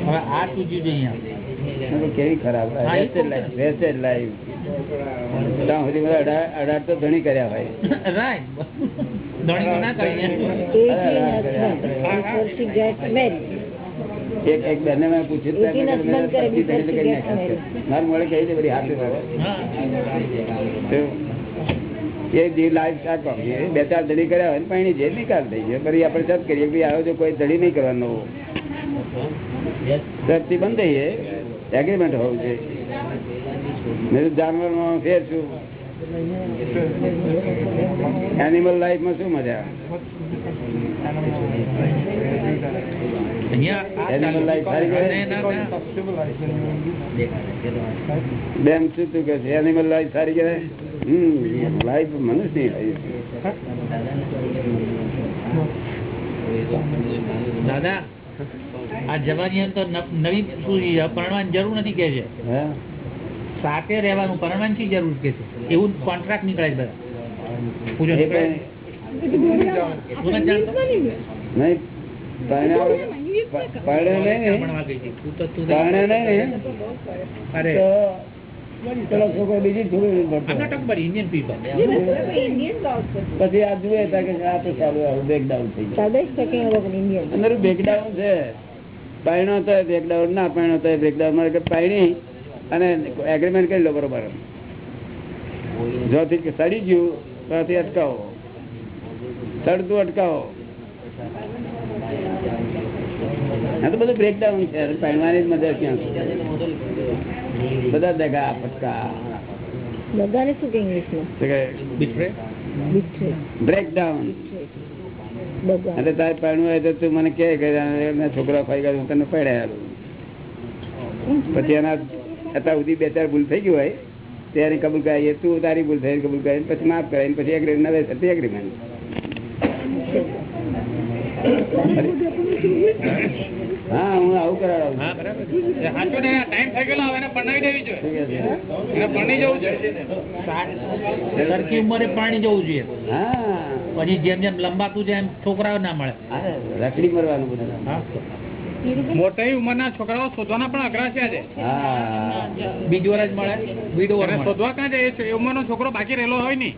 હવે આ સૂચ્યું છે અહીંયા? કેવી ખરાબ વેસ્ટેડ લાઈફ ત્યાં સુધી બધા અઢાર અઢાર તો ઘણી કર્યા ભાઈ રાઈટ. ધણી એક એક બેને મેં પૂછ્યું મારે મળે કહી દે બધી હાથે એ જે લાઈફ સ્ટાર્ટ પામી બે ચાર ધડી કર્યા હોય પણ પાણી જે નિકાલ થઈ ગયો ફરી આપણે સત કરીએ ભાઈ આવો જો કોઈ ધડી નહીં કરવાનો સતથી બંધ થઈએ. એગ્રીમેન્ટ હોવું જોઈએ. મેં તો જાનવરમાં ફેર છું. એનિમલ લાઈફમાં શું મજા બેન શું તું કે છે? એનિમલ લાઈફ સારી કે હમ લાઈફ મનુષ્યની લાઈફ દાદા આ જવાની અંદર નવી પરણવાની જરૂર નથી કે છે. હે? સાથે રહેવાનું પરણવાની શી જરૂર કે છે? એવું કોન્ટ્રાક્ટ નીકળે છે બધા. જાણતો? નહીં પછી આ જુએ બ્રેકડાઉન છે પાયણો તો બ્રેકડાઉન ના પાયણો તો બ્રેકડાઉન મારે કે પાયણી અને એગ્રીમેન્ટ કરી લો બરોબર. જોથી સડી ગયું ત્યાંથી અટકાવો. સડતું અટકાવો. તો બધું બ્રેકડાઉન છે. પાયણવાની જ મજા ક્યાં બધા દગા પટકા. દગાને શું કે ઇંગ્લિશમાં. બ્રેકડાઉન બધા તારે પહેણું હોય તો તું મને કે છોકરા ફરી ગયા હું તને પડ્યા પછી એના અત્યાર સુધી બે ચાર ભૂલ થઈ ગઈ હોય ત્યારે કબૂલ કરાવીએ તું તારી ભૂલ થઈ કબૂલ કરાવી પછી માફ કરાવી પછી એગ્રીમેન્ટ નવે થતી એગ્રીમેન્ટ હા હું આવું કરાવું હા, બરાબર. છે. ને, time થઈ ગયેલો, હવે પરણાવી દેવી જોઈએ. શું કહે છે? એને પરણી જવું જોઈએ. સરખી ઉંમરે પાણી જવું જોઈએ. હા. પછી જેમ જેમ લંબાતું જાય એમ છોકરાઓ ના મળે. રખડી મરવાનું બધું. મોટી ઉંમરના છોકરાઓ શોધવાના પણ અઘરા છે. બીજ મળે. બીજો વર્ષ શોધવા ક્યાં જાય? એ ઉંમરનો છોકરો બાકી રહેલો હોય નહીં.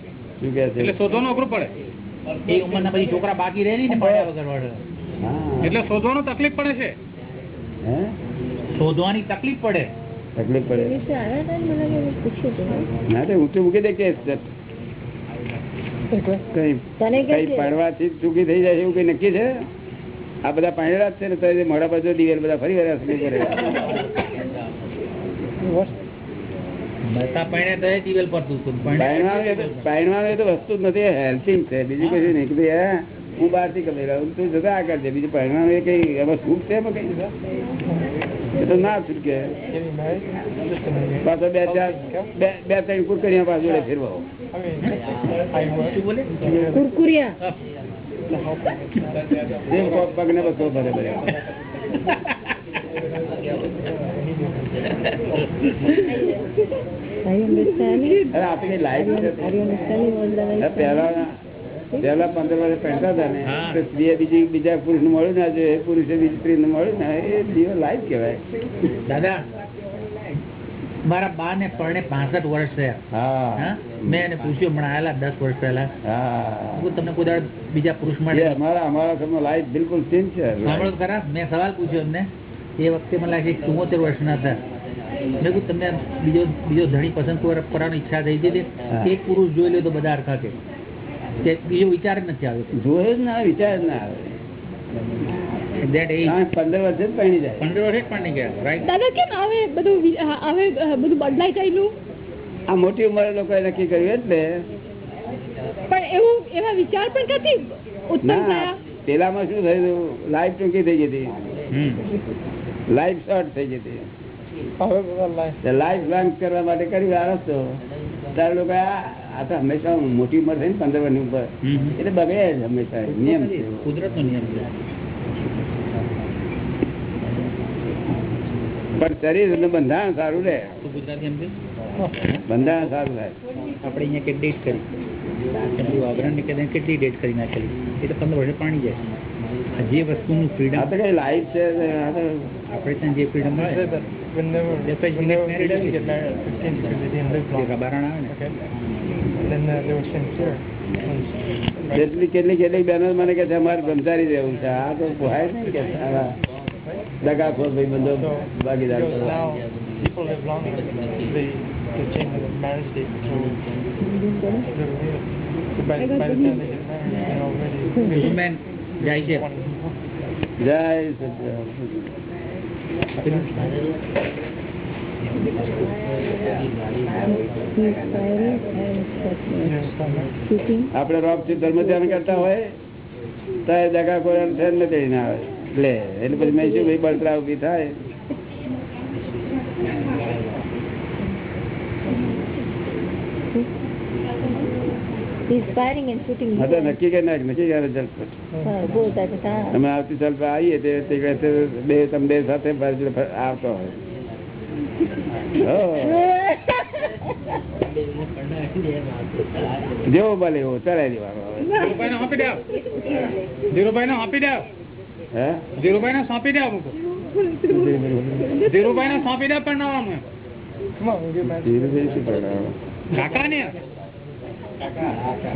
છે? એટલે શોધવાનું અઘરું પડે. એ ઉંમરના પછી છોકરા બાકી રહે ને પડ્યા વગર એટલે શોધવાનું તકલીફ પડે છે? શોધવાની તકલીફ પડે. તકલીફ પડે? ને મને મેં પૂછ્યું હતું ના તો ઊંચું મૂકી દે કે પડવાથી ચૂકી થઈ જાય એવું કઈ નક્કી છે? આ બધા પાણીડા જ છે ને તો એ મોડા બાજુ દિવેલ બધા ફરી કરે? બતા તો પાણીવાનું એ વસ્તુ જ નથી હેલ્પિંગ છે. બીજું કશું નહીં હા બહારથી કમાઈ રહ્યો તું જગા આગળ છે. બીજું પહેરવાનું એ કઈ એમાં છૂટ છે એમાં કઈ એ તો ના છૂટકે પાછો બે ચાર બે ત્રણ કુરકુરિયા પાછો જોડે ફેરવો કુરકુરિયા? જેમ પગ પગને બસો ભરે ભરે. understanding? અરે પહેલા પંદર વર્ષ પહેરતા હતા ને. સ્ત્રીએ બીજી બીજા પુરુષ ને મળ્યું ના જોઈએ પુરુષે બીજી સ્ત્રી ને મળ્યું ને એ જીવન લાઈફ કહેવાય. દાદા મારા બા ને પરણે પાસઠ વર્ષ થયા. મેં એને પૂછ્યું હમણાં આવેલા દસ વર્ષ પહેલા. હું. તમને કોઈ દાડો બીજા પુરુષ મળે અમારા અમારા ઘરમાં લાઈફ બિલકુલ ચેન્જ છે. સાંભળો ખરા મેં સવાલ પૂછ્યો એમને. એ વખતે મને લાગે ચુમ્મોતેર વર્ષના હતા. મેં તમને બીજો બીજો ધણી પસંદ કરવાની ઈચ્છા થઈ હતી. એક પુરુષ જોઈ લે તો બધા કે કે. બીજો વિચાર જ નથી આવ્યો જોયે જ ના વિચાર જ ના આવે. પંદર વર્ષે જાય. પંદર વર્ષે પણ ગયા દાદા કેમ આવે બધું વિ- આ- આવે અ, બધું બદલાઈ ગયેલું? આ મોટી ઉંમરે લોકોએ નક્કી કર્યું એટલે. પણ એવું એવા વિચાર પણ નથી ઉત્પન્ન થયા? પેલામાં શું થયું લાઈફ ટૂંકી થઈ જતી લાઈફ શોર્ટ થઈ જતી લાઈફ લોંગ કરવા માટે કર્યું આ રસ્તો. ત્યારે લોકો આ તો હંમેશા મોટી ઉંમર થઈ ને પંદર વર્ષની ઉપર એટલે બગડે જ હંમેશા નિયમ છે કુદરત નિયમ પણ શરીર એટલે બંધારણ સારું રહે બંધારણ સારું રહે આપણે અહીંયા કે ડેટ કરી વાગરણ નીકળે કેટલી ડેટ કરી નાખેલી એ તો પંદર વર્ષે પાણી જાય જે વસ્તુનું આ ફ્રીડમ આપણે લાઈફ છે આપણે ત્યાં જે ફ્રીડમ મળે married they get married at 15 because they didn't live long. Uh. કેટલી કેટલી કેટલી બહેનો મને કે છે અમારે બ્રહ્મચારી રહેવું છે આ તો જ નહીં કે દગાખોર ભાઈ બંધો ભાગીદાર જાય છે આપણે રોગથી ધર્મ ધ્યાન કરતા હોય તો એ દગાખોર એમ છે ને તેડી ના આવે. લે એટલે પછી મેં શું ભાઈ બળતરા ઊભી થાય? ઇન્સ્પાયરિંગ એન્ડ શૂટિંગ હા તો નક્કી કરી નાખ નક્કી કરે ચાલ બોલતા કે હા તમે આવતી ચાલ આવીએ તે તે કહે છે, બે તમે બે સાથે ફરજ ફર- આવતો હોય. હો. જેવો ભલે એવો ચલાવી દેવાનો સોંપી દે. ધીરુભાઈને સોંપી દે. હે? ધીરુભાઈને સોંપી દે અમુક. ધીરુભાઈને સોંપી દે પણ? કાકા ને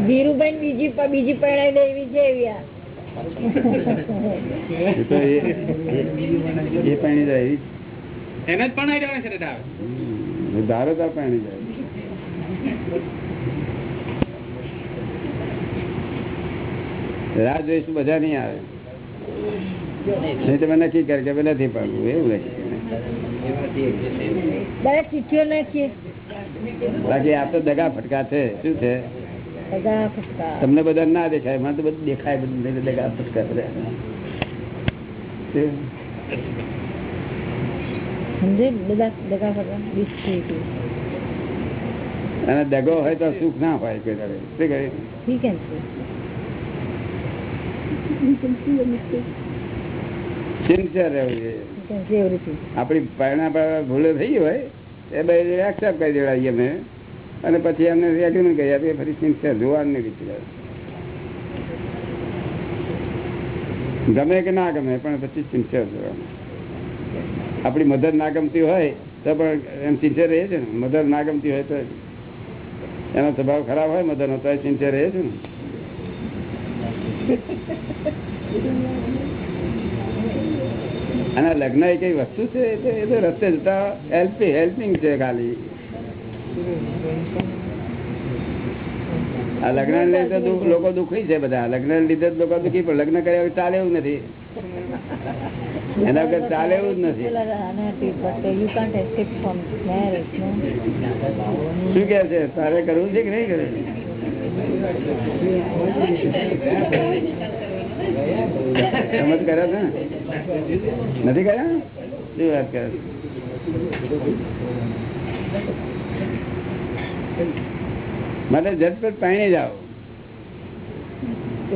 ધીરુભાઈ બીજી બીજી પરણાઈ લેવી છે એવી એ તો એ એ પાણી જાય એવી એને જ પણ આવી છે દાદા ધારો તો પાણી જાય. રાહ જોઈશું બધા નહીં આવે. નહીં તમે નક્કી કરે કે નથી પાડવું એવું નક્કી બાકી આ તો દગા ફટકા છે શું છે? તમને બધા ના દેખાય મને તો બધું દેખાય બધું દગા ફટકા? સમજે? બધા દગા ફટકા બિસ્કીટ અને દગો હોય તો સુખ ના હોય કોઈ દાડે. શું કહે? ઠીક है સિન્સિયર રહેવું જોઈએ. આપણી પરણા પર ભૂલો થઈ હોય એ ભાઈ એક્સેપ્ટ કરી દેવડાવીએ અમે અને પછી અમને એગ્રીમેન્ટ કરી આપીએ ફરી સિન્સિયર જોવાનું નહીં ગમે કે ના ગમે પણ પછી સિન્સિયર જોવાનું આપણી મધર ના ગમતી હોય, તો પણ એમ સિન્સિયર રહે છે ને. મધર ના ગમતી હોય તો એનો સ્વભાવ ખરાબ હોય, મધરનો તો સિન્સિયર રહે છે ને. અને લગ્ન એ કઈ વસ્તુ છે? એ તો- રસ્તે જતા હેલ્પિંગ હેલ્પિંગ છે ખાલી. આ લગ્ન લીધે લોકો દુઃખી છે બધા. લગ્ન લીધે લોકો દુઃખી, પણ લગ્ન કર્યા ચાલે એવું નથી. એના વગર ચાલે એવું જ નથી. શું કે છે? તારે કરવું છે કે નહીં કરવું? સમજ કર્યા છે નથી કર્યા? શું વાત કરે છે? માટે ઝટપટ પાણી જાઓ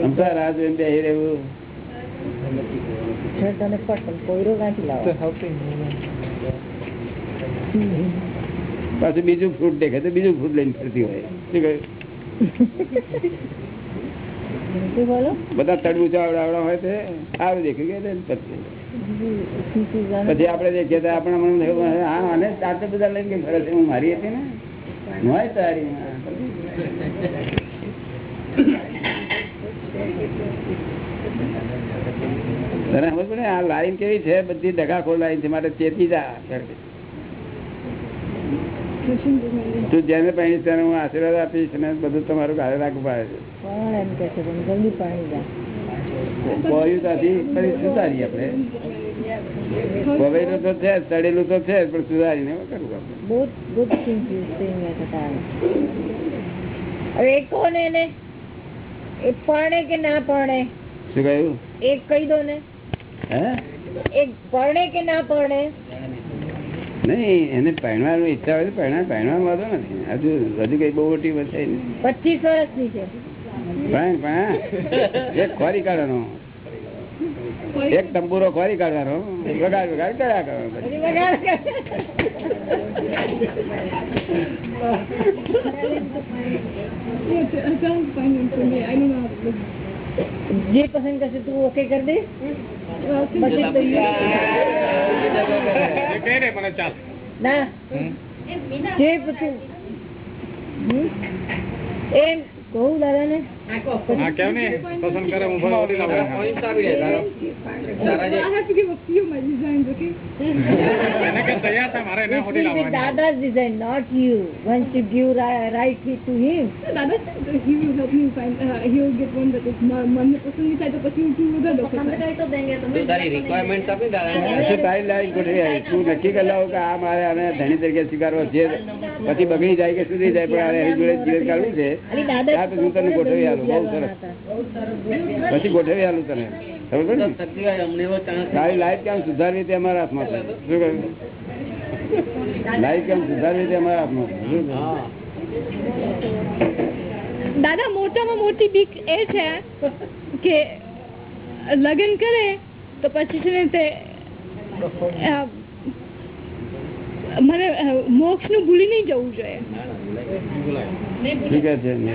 અમથા રાત જોઈને બે રહેવું. તને પટલ કોયરો ક્યાંથી લાવો. પાછું બીજું ફ્રૂટ દેખાય તો બીજું ફ્રૂટ લઈને ફરતી હોય. શું કહ્યું? બધા તડબૂચા આવડાવડા હોય તે સારું દેખ્યું કે પછી આપડે આપણે દેખીએ તો આપણે મને હા અને આટલા બધા લઈને કેમ ફરે છે હું મારી હતી ને? તારી. તને સમજ પડે આ લાઈન કેવી છે? બધી ડગાખોર લાઈન છે માટે ચેતી જા તું જેને પહેરીશ તેને હું આશીર્વાદ આપીશ અને બધું તમારું કાલે રાખવું પડે છે. ત્યાંથી ફરી આપણે. તો છે ચડેલું તો છે જ, પણ સુધારીને કરવું આપણે. કોને એને એ પરણે કે ના પરણે? શું કહ્યું? એક કહી દો ને. પરણે કે ના પરણે નહીં એને પહેરવાનું ઈચ્છા હોય તો પહેરવા પહેરવાનું વાંધો નથી. હજુ હજુ કઈ બહુ મોટી વસ્તુ નહીં. પચીસ વર્ષની છે. પણ પણ એક ખોરી કાઢવાનો. એક તંબુરો ખોરી કાઢવાનો. વગાડ વગાડ કર્યા કરવાનો. જે પસંદ કરશે તું ઓકે કરી દે. Well, since પછી તો ના જે પછી હમ? એમ કહું દાદા ને I have to give a few of my designs, okay? It will be Dada's design, not you. Once you give ri- right it to him, Dada said that he will help me find, uh, he will get one that is મ- મને પસંદ નહીં થાય તો પછી હું તું વગર દો પછી તારી લાઈન ગોઠવી આવી તું નક્કી કરી લાવો કે આ મારે આને ધણી તરીકે સ્વીકારવો છે પછી બગડી જાય કે સુધરી જાય પણ આને એની જોડે જીવન કાઢવું છે અરે દાદા ત્યાં પછી હું તને ગોઠવી આલું બહુ સરસ. પછી ગોઠવી આલું તને ને? તારી લાઈફ કેમ સુધારવી તે અમારા હાથમાં છે? શું કહ્યું? લાઈફ કેમ સુધારવી તે અમારા હાથમાં? દાદા મોટામાં મોટી બીક એ છે કે લગ્ન કરે તો પછી છે ને તે મને મોક્ષનું ભૂલી નહીં જવું જોઈએ.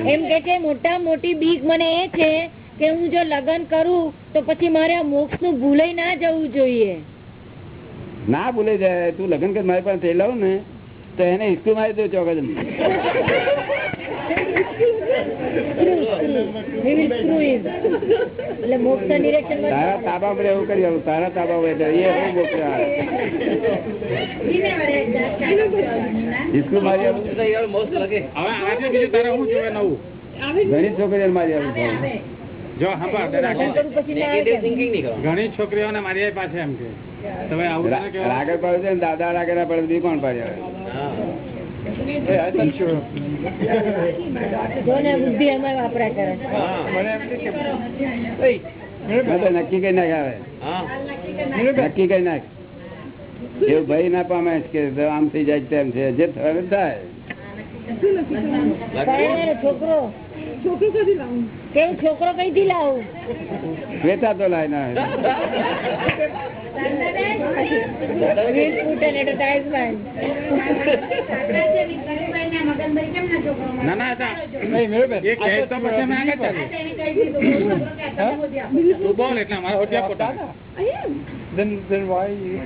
એમ કે છે મોટા મોટી બીક મને એ છે કે હું જો લગ્ન કરું તો પછી મારે આ મોક્ષનું ભૂલાઈ ના જવું જોઈએ. ના ભૂલે જાય તું લગ્ન કર મારી પાસે થઈ લાવ ને તો એને હિસ્કુ મારી દો ચોકડ He will screw him. એટલે મોક્ષ ના direction માં તારા તાબા પર એવું કરી આલું તારા તાબા પર એ એવું મોકલે મારી ઘણી છોકરીઓ મારી જો? ઘણી છોકરીઓને મારી પાસે એમ કે તમે આવું. રાગર પાડે છે દાદા રાગર પડે કોણ પાડી નક્કી કઈ નાખ આવે નક્કી કઈ નાખ. એવું ભાઈ ના પામે કે આમ થઈ જાય તેમ છે. જે થાય. છોકરો. છોકરું કદી લાવું કેવું છોકરો કઈથી લાવું વેચા તો લાય ના We'll put an advertisement. ના ના હતા એ કહે તો પછી અમે આગળ ચાલીએ. તું બોલ એટલે અમારે હોટિયા પોતા I am. Then then why are you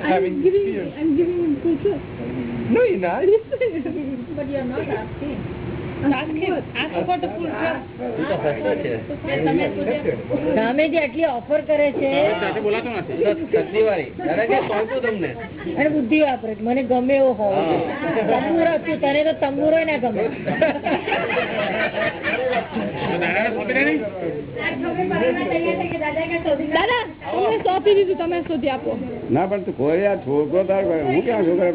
I'm having giving, fears? I'm giving him full trust. No, you're not. Ask what? સામે જે આટલી ઓફર કરે છે. સાથે બોલાતો નથી. અને બુદ્ધિ વાપરે છે. મને ગમે એવો હોવો તંબુરો છું. તને તો તંબુરો ના ગમે. તો સોંપી દાદા દીધું. તમે શોધી આપો. ના પણ તું કોઈ આ છોકરો તાર હું ક્યાં છોકરા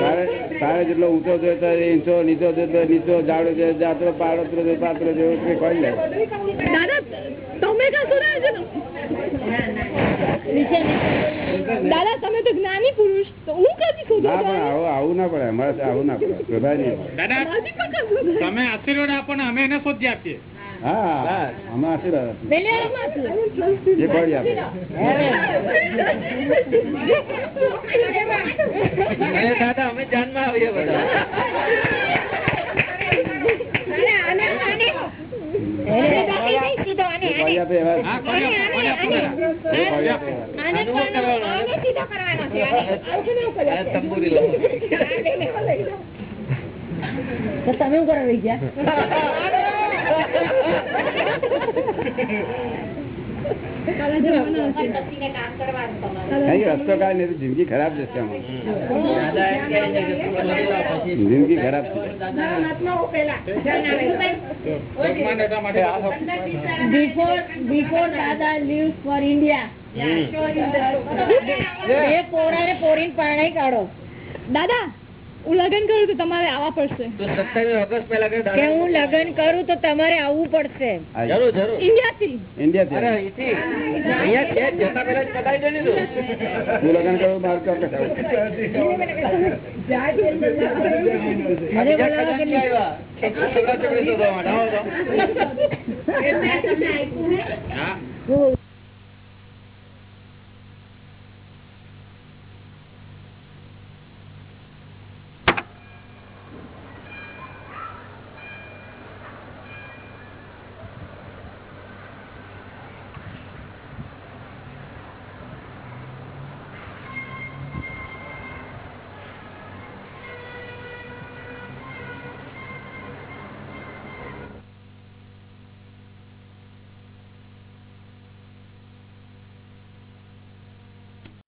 તારે તારે જેટલો ઊંચો જોઈતો ઈંચો નીચો જોઈતો નીચો જાડો જોયો જાતરો પાડોતરો જોઈએ પાત્રો જોયો કોઈ ખોઈ લે દાદા તમે કાં શોધાય દાદા તમે તો જ્ઞાની પુરુષ. તો હું કદી જાઉં? આવું આવું ના પડે અમારે આવું ના પડે. તમે આશીર્વાદ આપો ને અમે એને શોધી આપીએ. હા હમણાં શું દાદા અમે જાનમાં આવીએ બધા. તંબુરી તમે ઉપર રહી ગયા. જિંદગી ખરાબ જશે જિંદગી ખરાબ છે. દાદા હું લગ્ન કરું તો તમારે આવવા પડશે તો 27 ઓગસ્ટ પહેલા કે હું લગ્ન કરું તો તમારે આવવું પડશે જરૂર જરૂર ઇન્ડિયાથી ઇન્ડિયા અહીંયા છે જતા પહેલા જ બતાવી દે ને તું હું લગ્ન કરું મારું કામ મને બોલાવો કે નહીં? આવ્યા છોકરા છોકરી શોધવા માટે આવો તો. હું